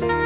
Bye.